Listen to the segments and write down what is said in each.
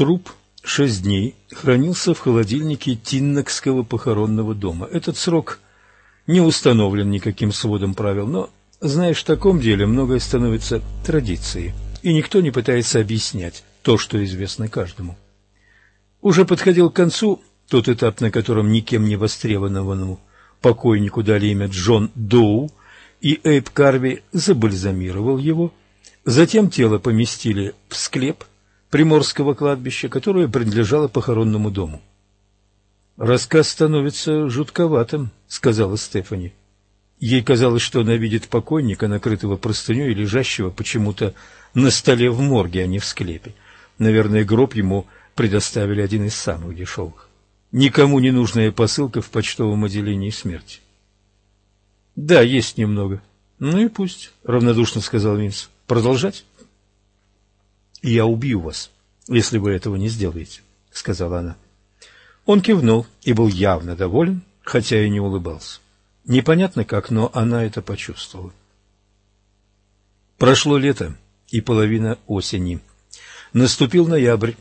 Труп шесть дней хранился в холодильнике Тиннокского похоронного дома. Этот срок не установлен никаким сводом правил, но, знаешь, в таком деле многое становится традицией, и никто не пытается объяснять то, что известно каждому. Уже подходил к концу тот этап, на котором никем не востребованному покойнику дали имя Джон Доу, и Эйб Карви забальзамировал его. Затем тело поместили в склеп приморского кладбища, которое принадлежало похоронному дому. «Рассказ становится жутковатым», — сказала Стефани. Ей казалось, что она видит покойника, накрытого простыней лежащего почему-то на столе в морге, а не в склепе. Наверное, гроб ему предоставили один из самых дешевых. Никому не нужная посылка в почтовом отделении смерти. — Да, есть немного. — Ну и пусть, — равнодушно сказал Винс. — Продолжать? — Я убью вас, если вы этого не сделаете, — сказала она. Он кивнул и был явно доволен, хотя и не улыбался. Непонятно как, но она это почувствовала. Прошло лето и половина осени. Наступил ноябрь,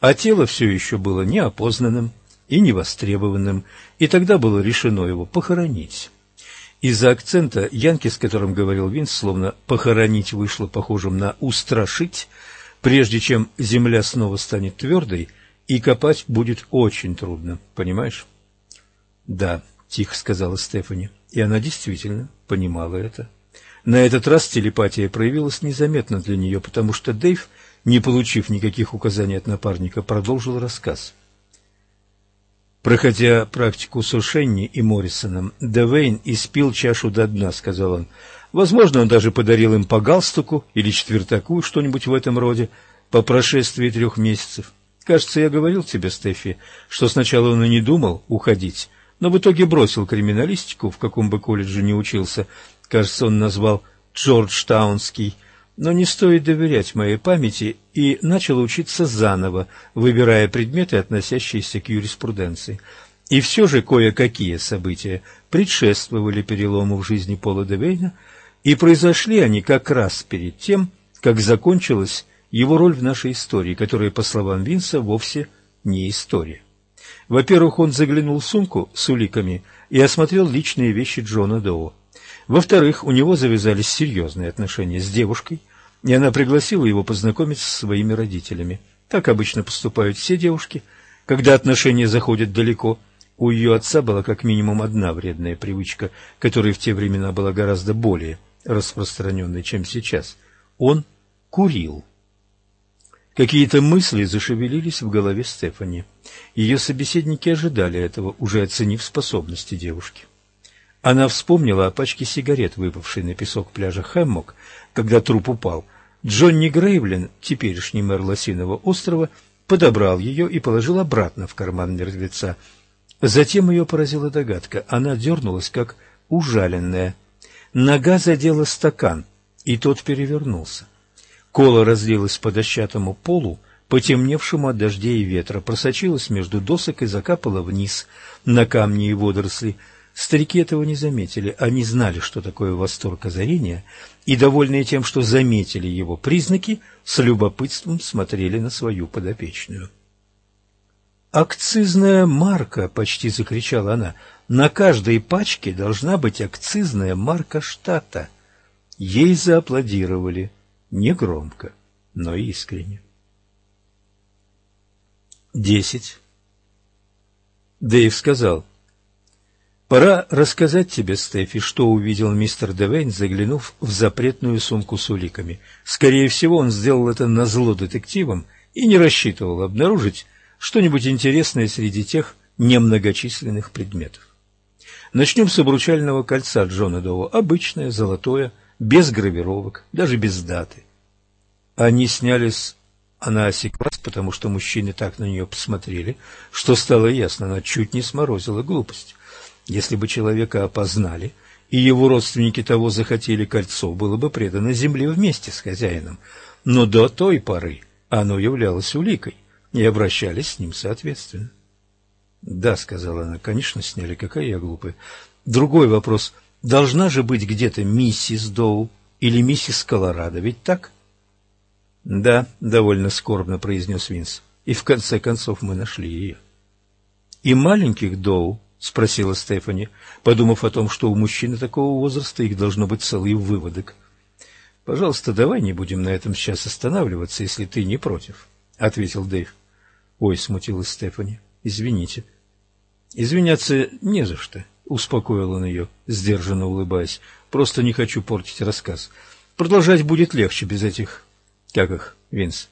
а тело все еще было неопознанным и невостребованным, и тогда было решено его похоронить. Из-за акцента Янки, с которым говорил Винс, словно «похоронить» вышло похожим на «устрашить», прежде чем земля снова станет твердой, и копать будет очень трудно, понимаешь? — Да, — тихо сказала Стефани, и она действительно понимала это. На этот раз телепатия проявилась незаметно для нее, потому что Дэйв, не получив никаких указаний от напарника, продолжил рассказ. Проходя практику с Ушенни и Моррисоном, Девейн испил чашу до дна, сказал он. Возможно, он даже подарил им по галстуку или четвертаку, что-нибудь в этом роде, по прошествии трех месяцев. Кажется, я говорил тебе, Стефи, что сначала он и не думал уходить, но в итоге бросил криминалистику, в каком бы колледже не учился. Кажется, он назвал Джорджтаунский но не стоит доверять моей памяти, и начал учиться заново, выбирая предметы, относящиеся к юриспруденции. И все же кое-какие события предшествовали перелому в жизни Пола Девейна, и произошли они как раз перед тем, как закончилась его роль в нашей истории, которая, по словам Винса, вовсе не история. Во-первых, он заглянул в сумку с уликами и осмотрел личные вещи Джона Доу. Во-вторых, у него завязались серьезные отношения с девушкой, и она пригласила его познакомиться со своими родителями. Так обычно поступают все девушки, когда отношения заходят далеко. У ее отца была как минимум одна вредная привычка, которая в те времена была гораздо более распространенной, чем сейчас. Он курил. Какие-то мысли зашевелились в голове Стефани. Ее собеседники ожидали этого, уже оценив способности девушки. Она вспомнила о пачке сигарет, выпавшей на песок пляжа Хэммок, когда труп упал. Джонни Грейвлин, теперешний мэр Лосиного острова, подобрал ее и положил обратно в карман мертвеца. Затем ее поразила догадка. Она дернулась, как ужаленная. Нога задела стакан, и тот перевернулся. Кола разлилась по дощатому полу, потемневшему от дождей и ветра, просочилась между досок и закапала вниз на камни и водоросли. Старики этого не заметили, они знали, что такое восторг озарения, и, довольные тем, что заметили его признаки, с любопытством смотрели на свою подопечную. «Акцизная марка!» — почти закричала она. «На каждой пачке должна быть акцизная марка штата». Ей зааплодировали, негромко, но искренне. Десять. Дэйв сказал, Пора рассказать тебе, Стефи, что увидел мистер Девейн, заглянув в запретную сумку с уликами. Скорее всего, он сделал это назло детективам и не рассчитывал обнаружить что-нибудь интересное среди тех немногочисленных предметов. Начнем с обручального кольца Джона Доу. Обычное, золотое, без гравировок, даже без даты. Они сняли с... Она осеклась, потому что мужчины так на нее посмотрели, что стало ясно, она чуть не сморозила глупость. Если бы человека опознали, и его родственники того захотели, кольцо было бы предано земле вместе с хозяином. Но до той поры оно являлось уликой, и обращались с ним соответственно. «Да», — сказала она, — «конечно, сняли, какая я глупая. Другой вопрос. Должна же быть где-то миссис Доу или миссис Колорадо, ведь так?» «Да», — довольно скорбно произнес Винс. и в конце концов мы нашли ее. «И маленьких Доу?» — спросила Стефани, подумав о том, что у мужчины такого возраста их должно быть целый выводок. «Пожалуйста, давай не будем на этом сейчас останавливаться, если ты не против», — ответил Дэйв. «Ой», — смутилась Стефани, — «извините». «Извиняться не за что», — успокоил он ее, сдержанно улыбаясь. «Просто не хочу портить рассказ. Продолжать будет легче без этих... Как их, Винс?»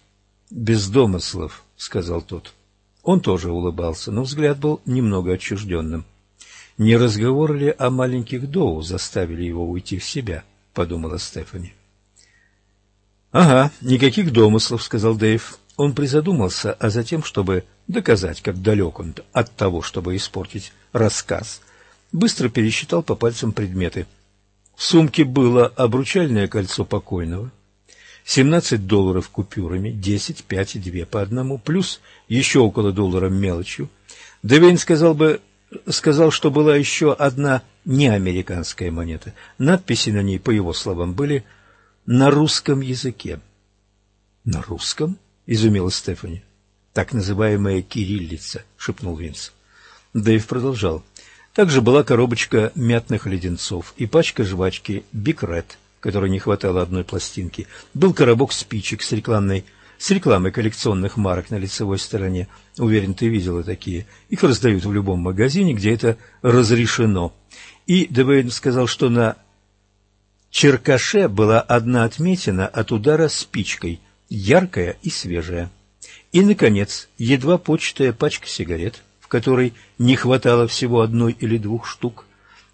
«Без домыслов», — сказал тот. Он тоже улыбался, но взгляд был немного отчужденным. «Не разговоры ли о маленьких Доу заставили его уйти в себя?» — подумала Стефани. «Ага, никаких домыслов», — сказал Дэйв. Он призадумался, а затем, чтобы доказать, как далек он от того, чтобы испортить рассказ, быстро пересчитал по пальцам предметы. В сумке было обручальное кольцо покойного, 17 долларов купюрами, 10, 5 и 2 по одному, плюс еще около доллара мелочью. Девейн сказал бы, сказал, что была еще одна неамериканская монета. Надписи на ней, по его словам, были на русском языке. — На русском? — изумилась Стефани. — Так называемая кириллица, — шепнул Винс. Дэйв продолжал. Также была коробочка мятных леденцов и пачка жвачки «Биг Ред», которой не хватало одной пластинки, был коробок спичек с рекламной с рекламой коллекционных марок на лицевой стороне. Уверен, ты видела такие. Их раздают в любом магазине, где это разрешено. И Девейн сказал, что на черкаше была одна отметина от удара спичкой, яркая и свежая. И, наконец, едва почтая пачка сигарет, в которой не хватало всего одной или двух штук.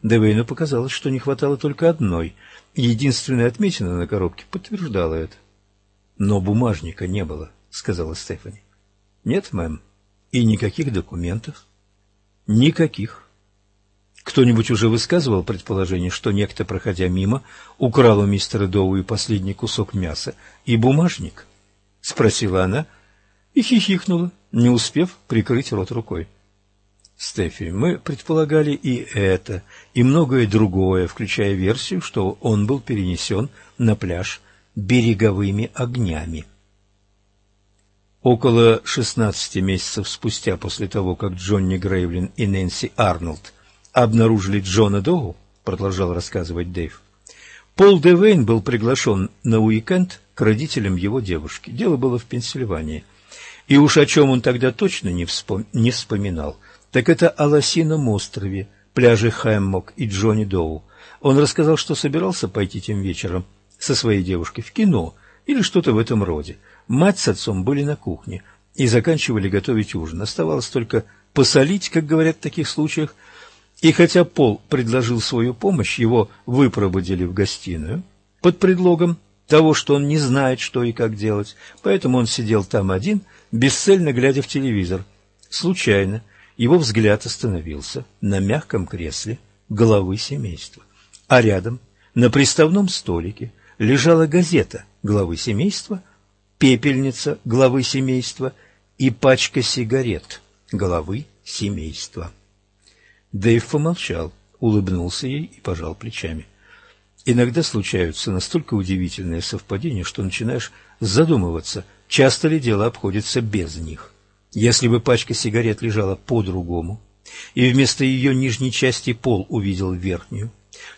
Девейну показалось, что не хватало только одной – Единственная отметина на коробке подтверждала это. Но бумажника не было, сказала Стефани. Нет, мэм. И никаких документов? Никаких. Кто-нибудь уже высказывал предположение, что некто, проходя мимо, украл у мистера Доуи последний кусок мяса и бумажник? Спросила она и хихикнула, не успев прикрыть рот рукой. Стефи, мы предполагали и это, и многое другое, включая версию, что он был перенесен на пляж береговыми огнями. Около 16 месяцев спустя после того, как Джонни Грейвлин и Нэнси Арнольд обнаружили Джона Доу, продолжал рассказывать Дэйв, Пол Девейн был приглашен на уикенд к родителям его девушки. Дело было в Пенсильвании. И уж о чем он тогда точно не, вспом... не вспоминал – так это о Лосином острове, пляже Хэммок и Джонни Доу. Он рассказал, что собирался пойти тем вечером со своей девушкой в кино или что-то в этом роде. Мать с отцом были на кухне и заканчивали готовить ужин. Оставалось только посолить, как говорят в таких случаях. И хотя Пол предложил свою помощь, его выпроводили в гостиную под предлогом того, что он не знает, что и как делать. Поэтому он сидел там один, бесцельно глядя в телевизор. Случайно его взгляд остановился на мягком кресле главы семейства, а рядом на приставном столике лежала газета главы семейства, пепельница главы семейства и пачка сигарет главы семейства. Дэйв помолчал, улыбнулся ей и пожал плечами. Иногда случаются настолько удивительные совпадения, что начинаешь задумываться, часто ли дело обходится без них. Если бы пачка сигарет лежала по-другому, и вместо ее нижней части пол увидел верхнюю,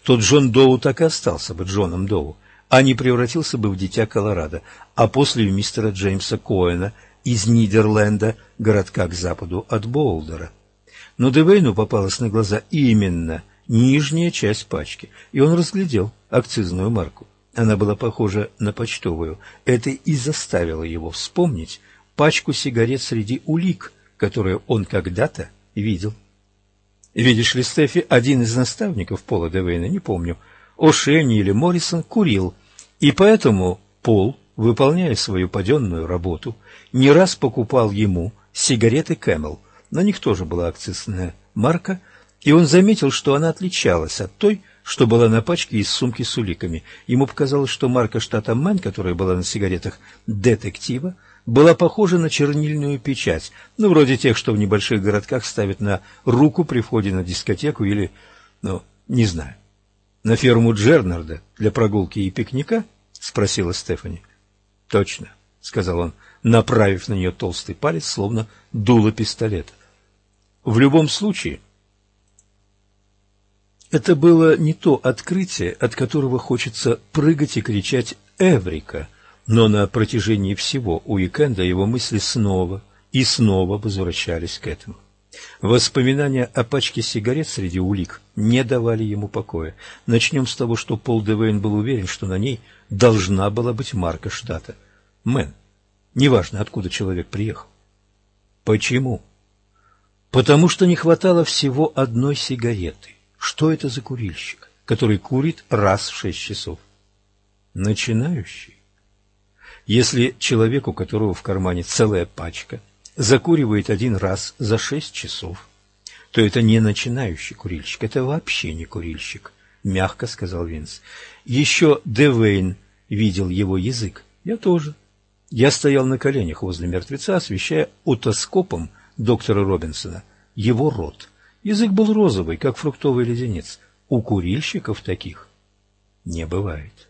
то Джон Доу так и остался бы Джоном Доу, а не превратился бы в дитя Колорадо, а после в мистера Джеймса Коэна из Нидерленда, городка к западу от Боулдера. Но Девейну попалась на глаза именно нижняя часть пачки, и он разглядел акцизную марку. Она была похожа на почтовую. Это и заставило его вспомнить пачку сигарет среди улик, которые он когда-то видел. Видишь ли, Стефи, один из наставников Пола Девейна, не помню, О'Шенни или Моррисон, курил, и поэтому Пол, выполняя свою поденную работу, не раз покупал ему сигареты Camel. На них тоже была акцизная марка, и он заметил, что она отличалась от той, что была на пачке из сумки с уликами. Ему показалось, что марка штата Мэн, которая была на сигаретах детектива, была похожа на чернильную печать, ну, вроде тех, что в небольших городках ставят на руку при входе на дискотеку или, ну, не знаю. На ферму Джернарда для прогулки и пикника? — спросила Стефани. — Точно. — сказал он, направив на нее толстый палец, словно дуло пистолета. В любом случае, это было не то открытие, от которого хочется прыгать и кричать «Эврика!», но на протяжении всего уикенда его мысли снова и снова возвращались к этому. Воспоминания о пачке сигарет среди улик не давали ему покоя. Начнем с того, что Пол Девейн был уверен, что на ней должна была быть марка штата Мэн. Неважно, откуда человек приехал. Почему? Потому что не хватало всего одной сигареты. Что это за курильщик, который курит раз в шесть часов? Начинающий. Если человек, у которого в кармане целая пачка, закуривает один раз за шесть часов, то это не начинающий курильщик, это вообще не курильщик, мягко сказал Винс. Еще Девейн видел его язык, я тоже. Я стоял на коленях возле мертвеца, освещая отоскопом доктора Робинсона его рот. Язык был розовый, как фруктовый леденец. У курильщиков таких не бывает.